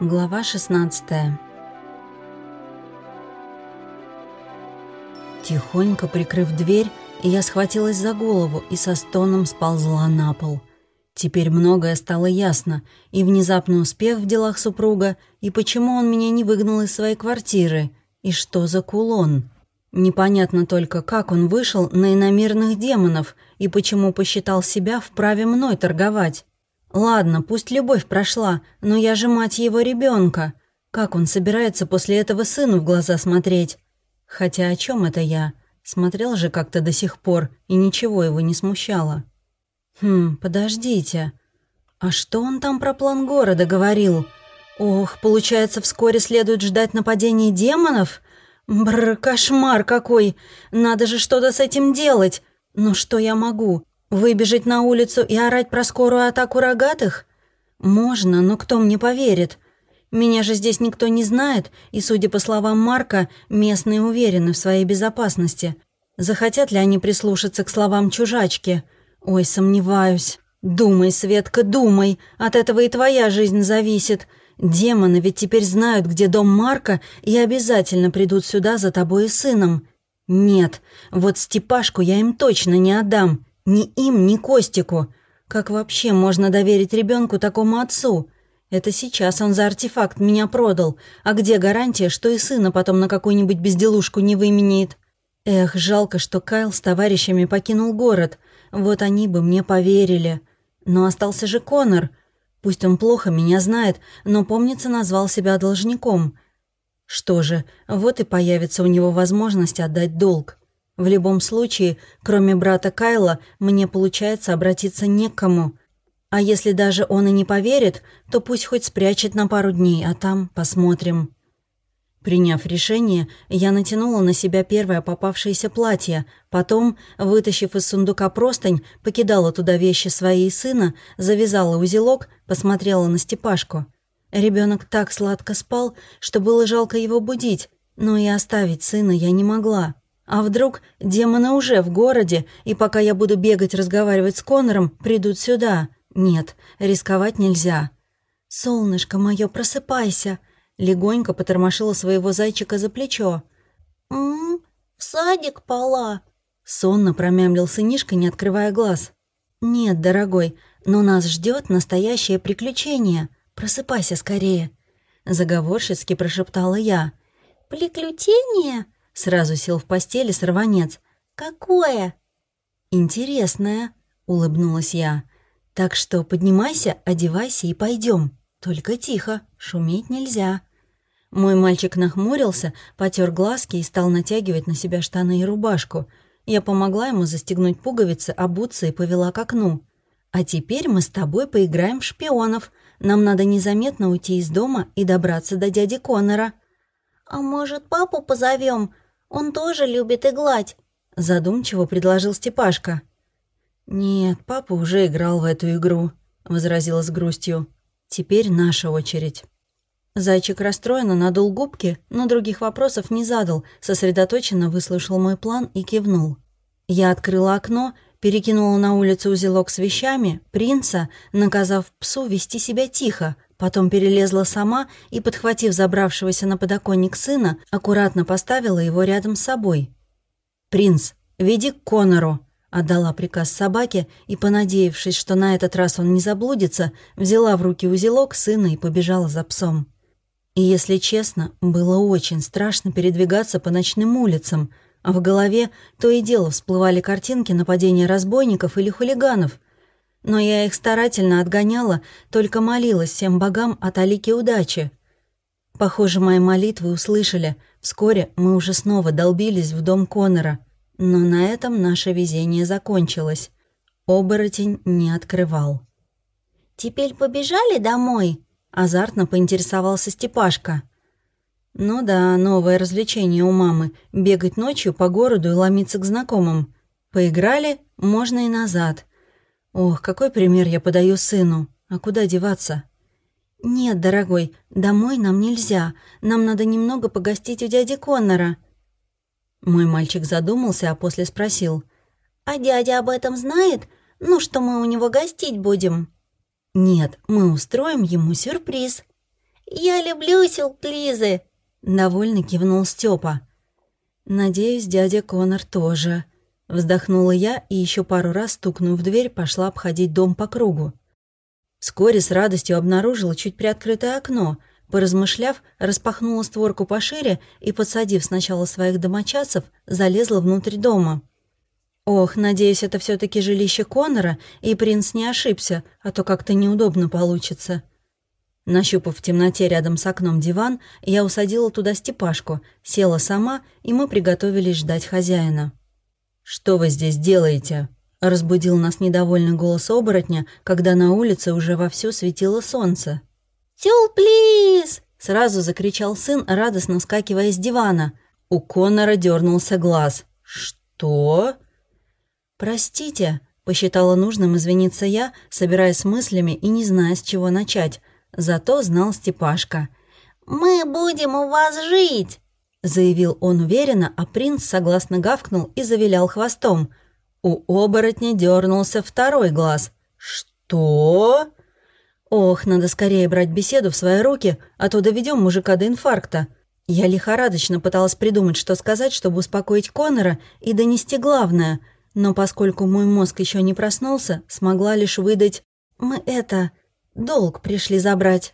Глава 16 Тихонько прикрыв дверь, я схватилась за голову и со стоном сползла на пол. Теперь многое стало ясно, и внезапный успех в делах супруга, и почему он меня не выгнал из своей квартиры, и что за кулон. Непонятно только, как он вышел на иномирных демонов, и почему посчитал себя вправе мной торговать. Ладно, пусть любовь прошла, но я же мать его ребенка. Как он собирается после этого сыну в глаза смотреть? Хотя о чем это я? Смотрел же как-то до сих пор, и ничего его не смущало. Хм, подождите. А что он там про план города говорил? Ох, получается, вскоре следует ждать нападения демонов? Бррр, кошмар какой! Надо же что-то с этим делать. Но что я могу? Выбежать на улицу и орать про скорую атаку рогатых? Можно, но кто мне поверит? Меня же здесь никто не знает, и, судя по словам Марка, местные уверены в своей безопасности. Захотят ли они прислушаться к словам чужачки? Ой, сомневаюсь. Думай, Светка, думай, от этого и твоя жизнь зависит. Демоны ведь теперь знают, где дом Марка, и обязательно придут сюда за тобой и сыном. Нет, вот Степашку я им точно не отдам. Ни им, ни Костику. Как вообще можно доверить ребенку такому отцу? Это сейчас он за артефакт меня продал. А где гарантия, что и сына потом на какую-нибудь безделушку не выменяет? Эх, жалко, что Кайл с товарищами покинул город. Вот они бы мне поверили. Но остался же Конор. Пусть он плохо меня знает, но, помнится, назвал себя должником. Что же, вот и появится у него возможность отдать долг. В любом случае, кроме брата Кайла, мне получается обратиться не к кому. А если даже он и не поверит, то пусть хоть спрячет на пару дней, а там посмотрим. Приняв решение, я натянула на себя первое попавшееся платье, потом, вытащив из сундука простынь, покидала туда вещи своей сына, завязала узелок, посмотрела на Степашку. Ребенок так сладко спал, что было жалко его будить, но и оставить сына я не могла. А вдруг демоны уже в городе, и пока я буду бегать разговаривать с Конором, придут сюда? Нет, рисковать нельзя. «Солнышко мое, просыпайся!» Легонько потормошила своего зайчика за плечо. «М-м, в садик пала!» Сонно промямлил сынишка, не открывая глаз. «Нет, дорогой, но нас ждет настоящее приключение. Просыпайся скорее!» Заговорщицки прошептала я. «Приключение?» Сразу сел в постели сорванец. «Какое?» «Интересное», — улыбнулась я. «Так что поднимайся, одевайся и пойдем. Только тихо, шуметь нельзя». Мой мальчик нахмурился, потер глазки и стал натягивать на себя штаны и рубашку. Я помогла ему застегнуть пуговицы, обуться и повела к окну. «А теперь мы с тобой поиграем в шпионов. Нам надо незаметно уйти из дома и добраться до дяди Коннора». «А может, папу позовем? Он тоже любит иглать», — задумчиво предложил Степашка. «Нет, папа уже играл в эту игру», — возразила с грустью. «Теперь наша очередь». Зайчик расстроенно надул губки, но других вопросов не задал, сосредоточенно выслушал мой план и кивнул. Я открыла окно, перекинула на улицу узелок с вещами, принца, наказав псу вести себя тихо, Потом перелезла сама и, подхватив забравшегося на подоконник сына, аккуратно поставила его рядом с собой. «Принц, веди к Конору!» Отдала приказ собаке и, понадеявшись, что на этот раз он не заблудится, взяла в руки узелок сына и побежала за псом. И, если честно, было очень страшно передвигаться по ночным улицам, а в голове то и дело всплывали картинки нападения разбойников или хулиганов, но я их старательно отгоняла, только молилась всем богам от Алики удачи. Похоже, мои молитвы услышали. Вскоре мы уже снова долбились в дом Конора. Но на этом наше везение закончилось. Оборотень не открывал. «Теперь побежали домой?» — азартно поинтересовался Степашка. «Ну да, новое развлечение у мамы — бегать ночью по городу и ломиться к знакомым. Поиграли, можно и назад». Ох, какой пример я подаю сыну. А куда деваться? Нет, дорогой, домой нам нельзя. Нам надо немного погостить у дяди Коннора. Мой мальчик задумался, а после спросил. А дядя об этом знает? Ну, что мы у него гостить будем? Нет, мы устроим ему сюрприз. Я люблю сюрпризы!» Довольно кивнул Степа. «Надеюсь, дядя Конор тоже». Вздохнула я и еще пару раз, стукнув в дверь, пошла обходить дом по кругу. Вскоре с радостью обнаружила чуть приоткрытое окно. Поразмышляв, распахнула створку пошире и, подсадив сначала своих домочадцев, залезла внутрь дома. Ох, надеюсь, это все таки жилище Конора, и принц не ошибся, а то как-то неудобно получится. Нащупав в темноте рядом с окном диван, я усадила туда Степашку, села сама, и мы приготовились ждать хозяина. «Что вы здесь делаете?» Разбудил нас недовольный голос оборотня, когда на улице уже вовсю светило солнце. «Сюрприз!» — сразу закричал сын, радостно вскакивая с дивана. У Коннора дернулся глаз. «Что?» «Простите», — посчитала нужным извиниться я, собираясь с мыслями и не зная, с чего начать. Зато знал Степашка. «Мы будем у вас жить!» — заявил он уверенно, а принц согласно гавкнул и завилял хвостом — у оборотня дернулся второй глаз. «Что?» «Ох, надо скорее брать беседу в свои руки, а то доведем мужика до инфаркта». Я лихорадочно пыталась придумать, что сказать, чтобы успокоить Конора и донести главное, но поскольку мой мозг еще не проснулся, смогла лишь выдать «Мы это... долг пришли забрать».